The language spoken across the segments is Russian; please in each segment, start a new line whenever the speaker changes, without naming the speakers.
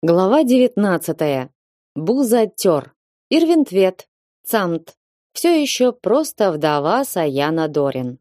Глава 19. Бузатер. Ирвинтвет. Цамт. Все еще просто вдова Саяна Дорин.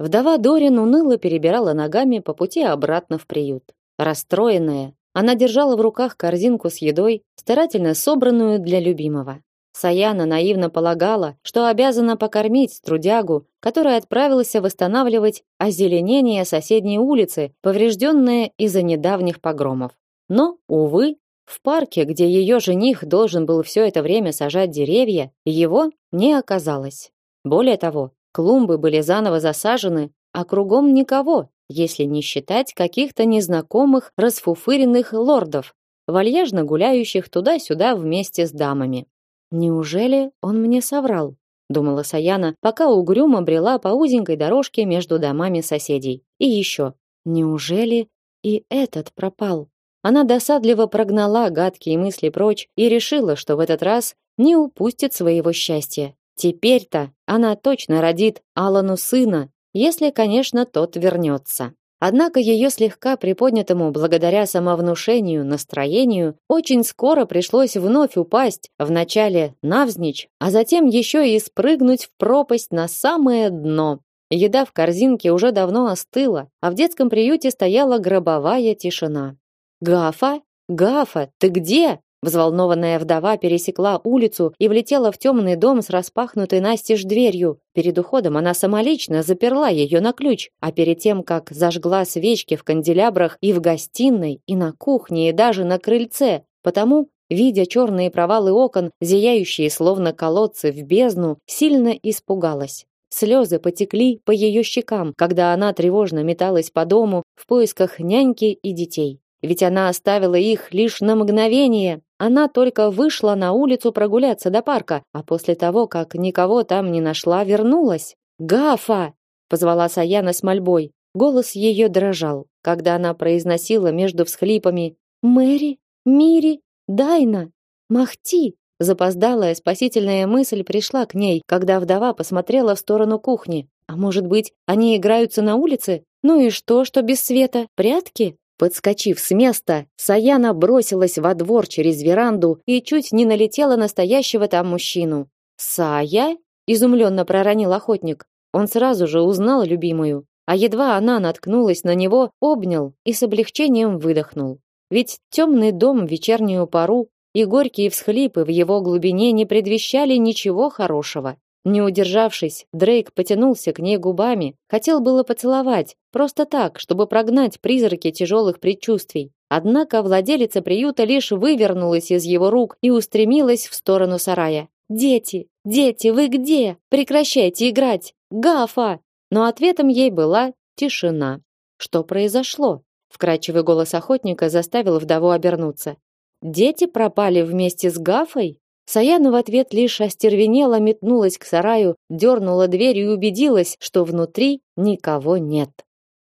Вдова Дорин уныло перебирала ногами по пути обратно в приют. Расстроенная, она держала в руках корзинку с едой, старательно собранную для любимого. Саяна наивно полагала, что обязана покормить трудягу, который отправился восстанавливать озеленение соседней улицы, поврежденное из-за недавних погромов. Но, увы, в парке, где ее жених должен был все это время сажать деревья, его не оказалось. Более того, клумбы были заново засажены, а кругом никого, если не считать каких-то незнакомых расфуфыренных лордов, вальяжно гуляющих туда-сюда вместе с дамами. Неужели он мне соврал? думала Саяна, пока угрюмо брела по узенькой дорожке между домами соседей. И еще, неужели и этот пропал? Она досадливо прогнала гадкие мысли прочь и решила, что в этот раз не упустит своего счастья. Теперь-то она точно родит Алану сына, если, конечно, тот вернется. Однако ее слегка приподнятому благодаря самовнушению настроению очень скоро пришлось вновь упасть, вначале навзничь, а затем еще и спрыгнуть в пропасть на самое дно. Еда в корзинке уже давно остыла, а в детском приюте стояла гробовая тишина. Гафа, Гафа, ты где? Взволнованная вдова пересекла улицу и влетела в темный дом с распахнутой настежь дверью. Перед уходом она самолично заперла ее на ключ, а перед тем, как зажгла свечки в канделябрах и в гостиной, и на кухне, и даже на крыльце, потому, видя черные провалы окон, зияющие словно колодцы в бездну, сильно испугалась. Слезы потекли по ее щекам, когда она тревожно металась по дому в поисках няньки и детей. Ведь она оставила их лишь на мгновение. Она только вышла на улицу прогуляться до парка, а после того, как никого там не нашла, вернулась. «Гафа!» — позвала Саяна с мольбой. Голос ее дрожал, когда она произносила между всхлипами «Мэри, Мири, Дайна, Махти!» Запоздалая спасительная мысль пришла к ней, когда вдова посмотрела в сторону кухни. А может быть, они играются на улице? Ну и что, что без света? Прятки? Подскочив с места, Саяна бросилась во двор через веранду и чуть не налетела на стоящего там мужчину. «Сая?» – изумленно проронил охотник. Он сразу же узнал любимую, а едва она наткнулась на него, обнял и с облегчением выдохнул. Ведь темный дом в вечернюю пару и горькие всхлипы в его глубине не предвещали ничего хорошего. Не удержавшись, Дрейк потянулся к ней губами, хотел было поцеловать, просто так, чтобы прогнать призраки тяжелых предчувствий. Однако владелица приюта лишь вывернулась из его рук и устремилась в сторону сарая. «Дети! Дети, вы где? Прекращайте играть! Гафа!» Но ответом ей была тишина. Что произошло? Вкрадчивый голос охотника заставил вдову обернуться. Дети пропали вместе с Гафой? Саяна в ответ лишь остервенела, метнулась к сараю, дернула дверь и убедилась, что внутри никого нет.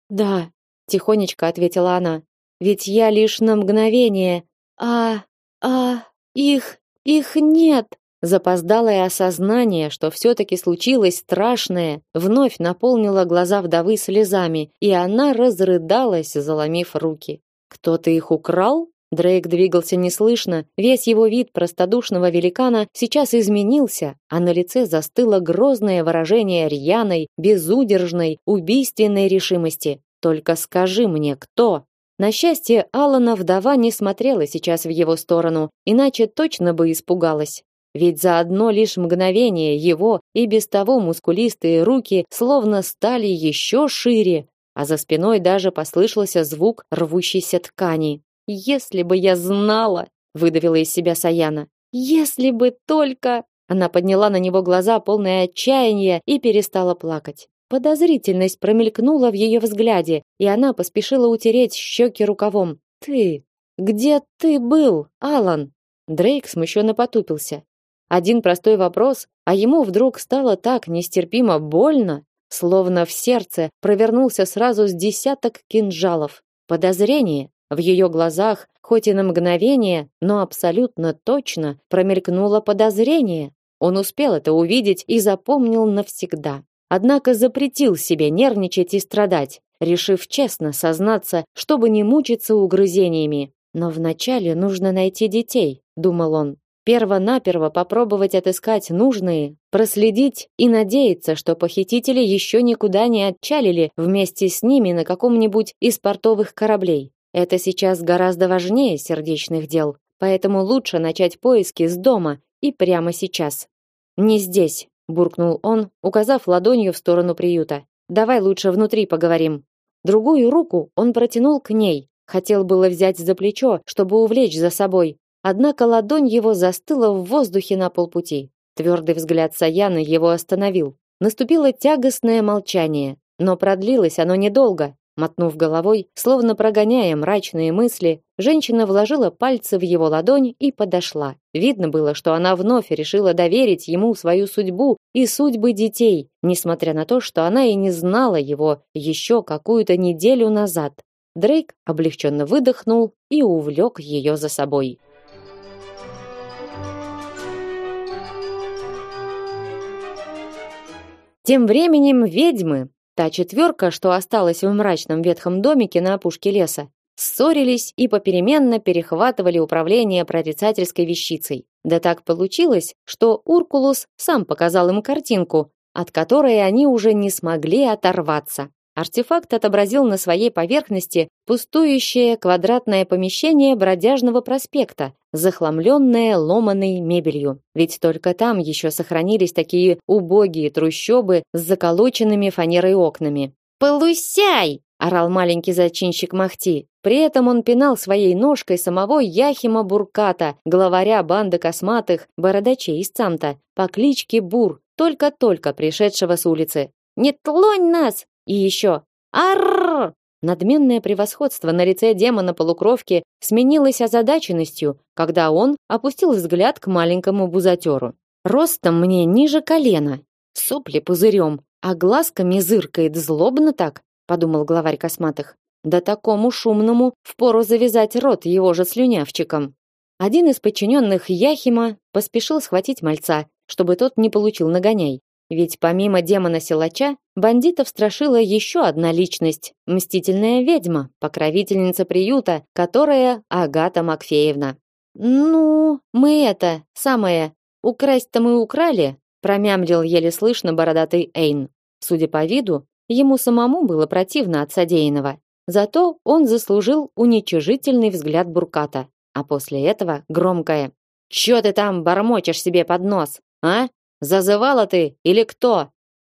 «Да», — тихонечко ответила она, — «ведь я лишь на мгновение, а... а... их... их нет». Запоздалое осознание, что все-таки случилось страшное, вновь наполнило глаза вдовы слезами, и она разрыдалась, заломив руки. «Кто-то их украл?» Дрейк двигался неслышно, весь его вид простодушного великана сейчас изменился, а на лице застыло грозное выражение рьяной, безудержной, убийственной решимости. «Только скажи мне, кто?» На счастье, Алана вдова не смотрела сейчас в его сторону, иначе точно бы испугалась. Ведь за одно лишь мгновение его и без того мускулистые руки словно стали еще шире, а за спиной даже послышался звук рвущейся ткани. Если бы я знала, выдавила из себя Саяна. Если бы только Она подняла на него глаза, полные отчаяния, и перестала плакать. Подозрительность промелькнула в ее взгляде, и она поспешила утереть щеки рукавом. Ты, где ты был, Алан? Дрейк смущенно потупился. Один простой вопрос, а ему вдруг стало так нестерпимо больно, словно в сердце провернулся сразу с десяток кинжалов. Подозрение, в ее глазах, хоть и на мгновение, но абсолютно точно промелькнуло подозрение. Он успел это увидеть и запомнил навсегда. Однако запретил себе нервничать и страдать, решив честно сознаться, чтобы не мучиться угрызениями. Но вначале нужно найти детей, думал он. Перво-наперво попробовать отыскать нужные, проследить и надеяться, что похитители еще никуда не отчалили вместе с ними на каком-нибудь из портовых кораблей. Это сейчас гораздо важнее сердечных дел, поэтому лучше начать поиски с дома и прямо сейчас. Не здесь, буркнул он, указав ладонью в сторону приюта. Давай лучше внутри поговорим. Другую руку он протянул к ней, хотел было взять за плечо, чтобы увлечь за собой, однако ладонь его застыла в воздухе на полпути. Твердый взгляд Саяны его остановил. Наступило тягостное молчание, но продлилось оно недолго. Мотнув головой, словно прогоняя мрачные мысли, женщина вложила пальцы в его ладонь и подошла. Видно было, что она вновь решила доверить ему свою судьбу и судьбы детей, несмотря на то, что она и не знала его еще какую-то неделю назад. Дрейк облегченно выдохнул и увлек ее за собой. Тем временем ведьмы, Та четверка, что осталась в мрачном ветхом домике на опушке леса, ссорились и попеременно перехватывали управление прорицательской вещицей. Да так получилось, что Уркулус сам показал им картинку, от которой они уже не смогли оторваться. Артефакт отобразил на своей поверхности пустующее квадратное помещение бродяжного проспекта, захламленное ломаной мебелью. Ведь только там еще сохранились такие убогие трущобы с заколоченными фанерой окнами. «Полусяй!» – орал маленький зачинщик Махти. При этом он пинал своей ножкой самого Яхима Бурката, главаря банды косматых бородачей из Цамта, по кличке Бур, только-только пришедшего с улицы. «Не тлонь нас! И еще «Арррр!» Надменное превосходство на лице демона-полукровки сменилось озадаченностью, когда он опустил взгляд к маленькому бузатеру. «Ростом мне ниже колена, сопли пузырем, а глазками зыркает злобно так», подумал главарь косматых. «Да такому шумному впору завязать рот его же слюнявчиком». Один из подчиненных Яхима поспешил схватить мальца, чтобы тот не получил нагоняй. Ведь помимо демона-силача, бандитов страшила еще одна личность – мстительная ведьма, покровительница приюта, которая Агата Макфеевна. «Ну, мы это, самое, украсть-то мы украли», промямлил еле слышно бородатый Эйн. Судя по виду, ему самому было противно от содеянного. Зато он заслужил уничижительный взгляд Бурката, а после этого громкое «Чё ты там бормочешь себе под нос, а? Зазывала ты или кто?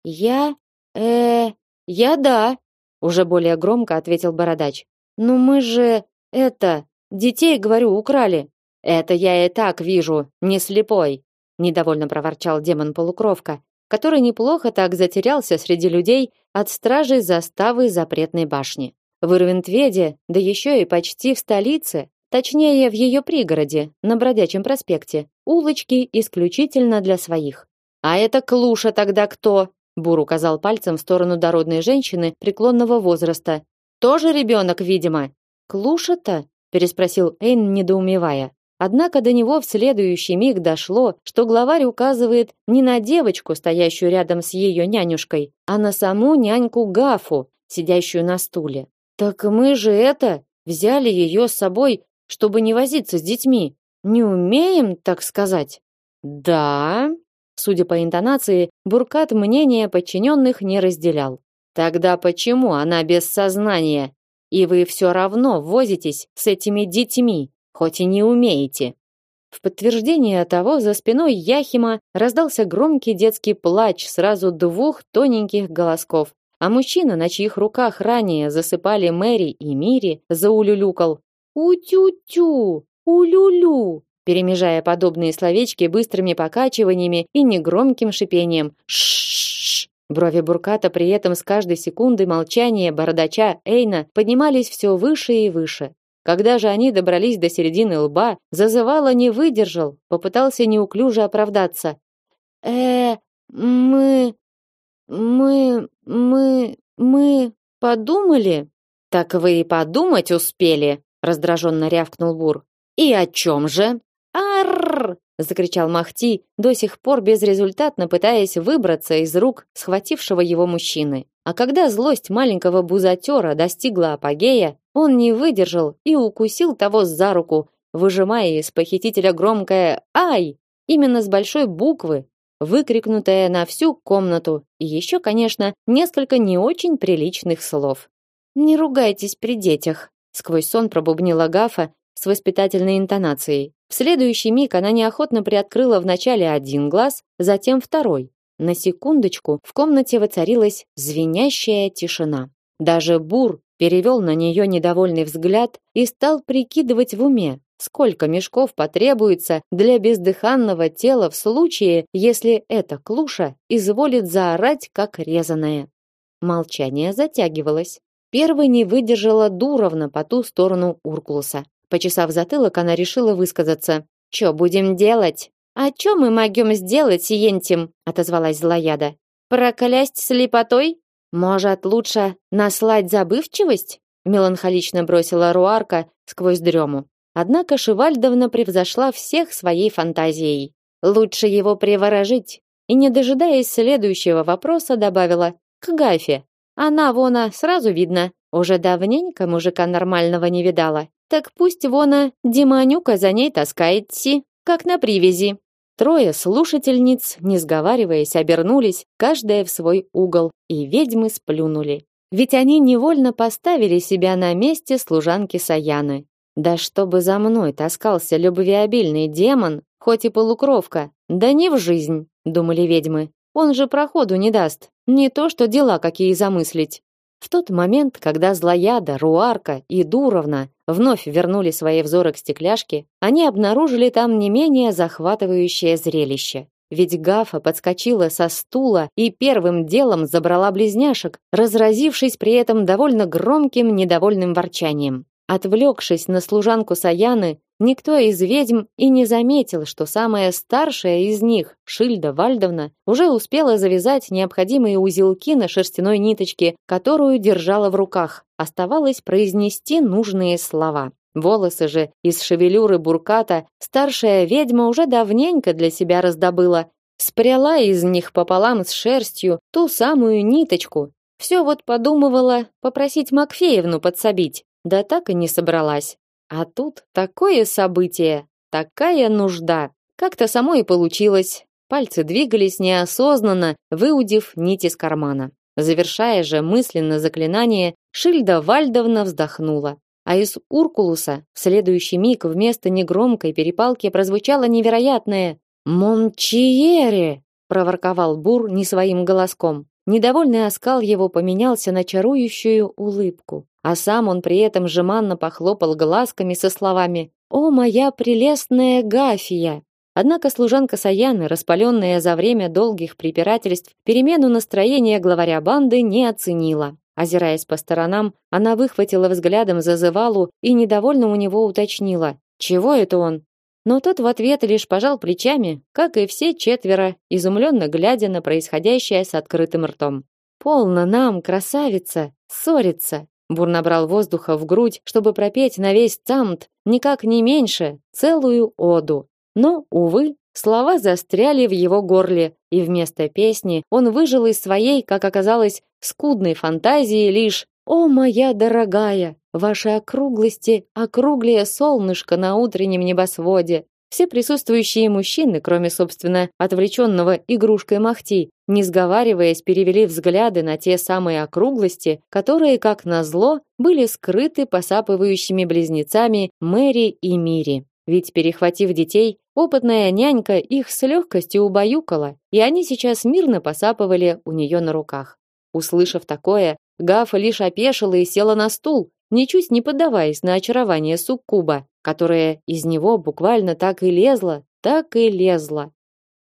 Я? Э, я да, уже более громко ответил бородач. Ну мы же это, детей, говорю, украли. Это я и так вижу, не слепой, недовольно проворчал демон-полукровка, который неплохо так затерялся среди людей от стражей заставы запретной башни. В Ирвинтведе, да еще и почти в столице, точнее в ее пригороде, на Бродячем проспекте, улочки исключительно для своих. А это Клуша тогда кто? Бур указал пальцем в сторону дородной женщины преклонного возраста. Тоже ребенок, видимо. Клуша-то? переспросил Эйн, недоумевая. Однако до него в следующий миг дошло, что главарь указывает не на девочку, стоящую рядом с ее нянюшкой, а на саму няньку Гафу, сидящую на стуле. Так мы же это взяли ее с собой, чтобы не возиться с детьми. Не умеем, так сказать. Да, Судя по интонации, Буркат мнение подчиненных не разделял. Тогда почему она без сознания? И вы все равно возитесь с этими детьми, хоть и не умеете. В подтверждение того за спиной Яхима раздался громкий детский плач сразу двух тоненьких голосков, а мужчина, на чьих руках ранее засыпали Мэри и Мири, заулюлюкал: "У-тю-тю, улюлю" перемежая подобные словечки быстрыми покачиваниями и негромким шипением. Шш. Брови Бурката при этом с каждой секундой молчания бородача Эйна поднимались все выше и выше. Когда же они добрались до середины лба, зазывало не выдержал, попытался неуклюже оправдаться. Э, мы мы мы мы подумали? Так вы и подумать успели, раздраженно рявкнул Бур. И о чем же? Арр! Рррр! закричал Махти, до сих пор безрезультатно пытаясь выбраться из рук схватившего его мужчины. А когда злость маленького бузатера достигла апогея, он не выдержал и укусил того за руку, выжимая из похитителя громкое «Ай!» именно с большой буквы, выкрикнутое на всю комнату, и еще, конечно, несколько не очень приличных слов. «Не ругайтесь при детях», — сквозь сон пробубнила Гафа с воспитательной интонацией. В следующий миг она неохотно приоткрыла вначале один глаз, затем второй. На секундочку в комнате воцарилась звенящая тишина. Даже Бур перевел на нее недовольный взгляд и стал прикидывать в уме, сколько мешков потребуется для бездыханного тела в случае, если эта клуша изволит заорать как резаная. Молчание затягивалось. Первой не выдержала Дуровна по ту сторону Уркулуса. Почесав затылок, она решила высказаться. «Чё будем делать?» «А чё мы могем сделать, Сиентим?» отозвалась злояда. «Проклясть слепотой? Может, лучше наслать забывчивость?» меланхолично бросила Руарка сквозь дрему. Однако Шивальдовна превзошла всех своей фантазией. Лучше его приворожить. И не дожидаясь следующего вопроса, добавила: "К Гафе. Она вона сразу видно, уже давненько мужика нормального не видала. Так пусть вона Диманюка за ней таскается, как на привязи". Трое слушательниц, не сговариваясь, обернулись, каждая в свой угол, и ведьмы сплюнули. Ведь они невольно поставили себя на месте служанки Саяны. Да чтобы за мной таскался любвеобильный демон, хоть и полукровка, да не в жизнь, думали ведьмы. Он же проходу не даст, не то что дела какие замыслить. В тот момент, когда злояда, Руарка и Дуровна вновь вернули свои взоры к стекляшке, они обнаружили там не менее захватывающее зрелище. Ведь Гафа подскочила со стула и первым делом забрала близняшек, разразившись при этом довольно громким недовольным ворчанием. Отвлекшись на служанку Саяны, никто из ведьм и не заметил, что самая старшая из них, Шильда Вальдовна, уже успела завязать необходимые узелки на шерстяной ниточке, которую держала в руках. Оставалось произнести нужные слова. Волосы же из шевелюры бурката старшая ведьма уже давненько для себя раздобыла, спряла из них пополам с шерстью ту самую ниточку. Все вот подумывала попросить Макфеевну подсобить. Да так и не собралась. А тут такое событие, такая нужда. Как-то само и получилось. Пальцы двигались неосознанно, выудив нить из кармана. Завершая же мысленно заклинание, Шильда Вальдовна вздохнула. А из Уркулуса в следующий миг вместо негромкой перепалки прозвучало невероятное «Мончиере!» проворковал Бур не своим голоском. Недовольный оскал его поменялся на чарующую улыбку а сам он при этом жеманно похлопал глазками со словами «О, моя прелестная Гафия!». Однако служанка Саяны, распаленная за время долгих препирательств, перемену настроения главаря банды не оценила. Озираясь по сторонам, она выхватила взглядом зазывалу и недовольно у него уточнила «Чего это он?». Но тот в ответ лишь пожал плечами, как и все четверо, изумленно глядя на происходящее с открытым ртом. «Полно нам, красавица, ссориться!» Бур набрал воздуха в грудь, чтобы пропеть на весь тамт, никак не меньше, целую оду. Но, увы, слова застряли в его горле, и вместо песни он выжил из своей, как оказалось, скудной фантазии лишь «О, моя дорогая, ваши округлости, округлее солнышко на утреннем небосводе, все присутствующие мужчины, кроме, собственно, отвлеченного игрушкой Махти, не сговариваясь, перевели взгляды на те самые округлости, которые, как назло, были скрыты посапывающими близнецами Мэри и Мири. Ведь, перехватив детей, опытная нянька их с легкостью убаюкала, и они сейчас мирно посапывали у нее на руках. Услышав такое, Гафа лишь опешила и села на стул, ничуть не поддаваясь на очарование суккуба, которая из него буквально так и лезла, так и лезла.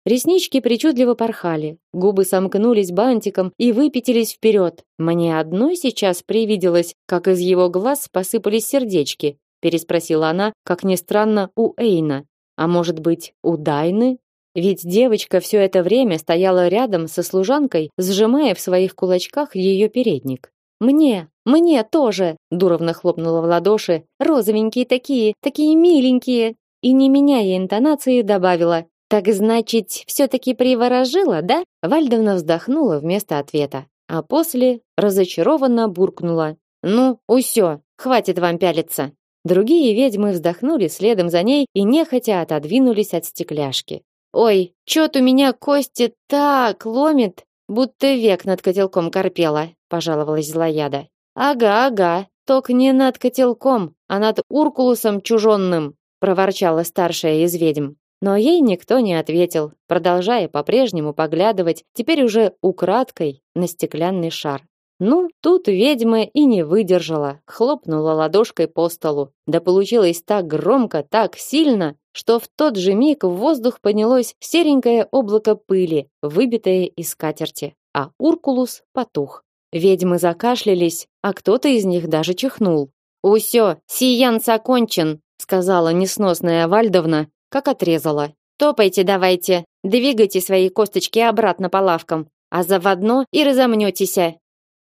Реснички причудливо порхали, губы сомкнулись бантиком и выпятились вперед. Мне одной сейчас привиделось, как из его глаз посыпались сердечки, переспросила она, как ни странно, у Эйна. А может быть, у Дайны? Ведь девочка все это время стояла рядом со служанкой, сжимая в своих кулачках ее передник. Мне, мне тоже, Дуровна хлопнула в ладоши. Розовенькие такие, такие миленькие. и, не меняя интонации, добавила «Так значит, все-таки приворожила, да?» Вальдовна вздохнула вместо ответа, а после разочарованно буркнула «Ну, усё, хватит вам пялиться». Другие ведьмы вздохнули следом за ней и нехотя отодвинулись от стекляшки. «Ой, чё-то у меня кости так ломит, будто век над котелком корпела», пожаловалась злояда. «Ага, ага, только не над котелком, а над Уркулусом чужонным», проворчала старшая из ведьм. Но ей никто не ответил, продолжая по-прежнему поглядывать, теперь уже украдкой, на стеклянный шар. Ну, тут ведьма и не выдержала, хлопнула ладошкой по столу. Да получилось так громко, так сильно, что в тот же миг в воздух поднялось серенькое облако пыли, выбитое из скатерти, а Уркулус потух. Ведьмы закашлялись, а кто-то из них даже чихнул. «Усё, сиянс окончен», — сказала несносная Вальдовна, как отрезала. «Топайте давайте, двигайте свои косточки обратно по лавкам, а заводно и разомнётесь.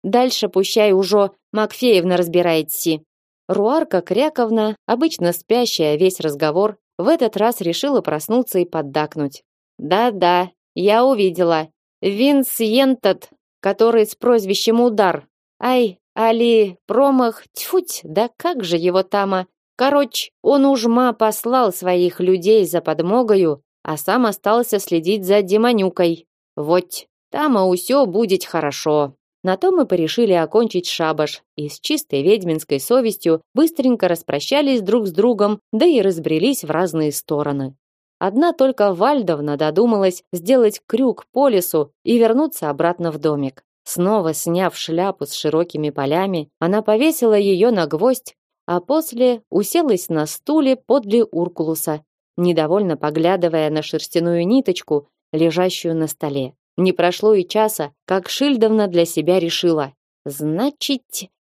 Дальше пущай уже Макфеевна разбирается». Руарка Кряковна, обычно спящая весь разговор, в этот раз решила проснуться и поддакнуть. «Да-да, я увидела. Винс Йентот который с прозвищем Удар. Ай, али, промах, тьфуть, да как же его тама. Короче, он ужма послал своих людей за подмогою, а сам остался следить за демонюкой. Вот, тама усё будет хорошо. На то мы порешили окончить шабаш и с чистой ведьминской совестью быстренько распрощались друг с другом, да и разбрелись в разные стороны. Одна только Вальдовна додумалась сделать крюк по лесу и вернуться обратно в домик. Снова сняв шляпу с широкими полями, она повесила ее на гвоздь, а после уселась на стуле подле Уркулуса, недовольно поглядывая на шерстяную ниточку, лежащую на столе. Не прошло и часа, как Шильдовна для себя решила: "Значит,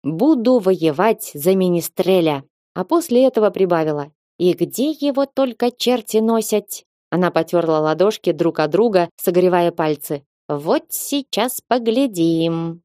буду воевать за министреля". А после этого прибавила: и где его только черти носят? Она потерла ладошки друг от друга, согревая пальцы. Вот сейчас поглядим.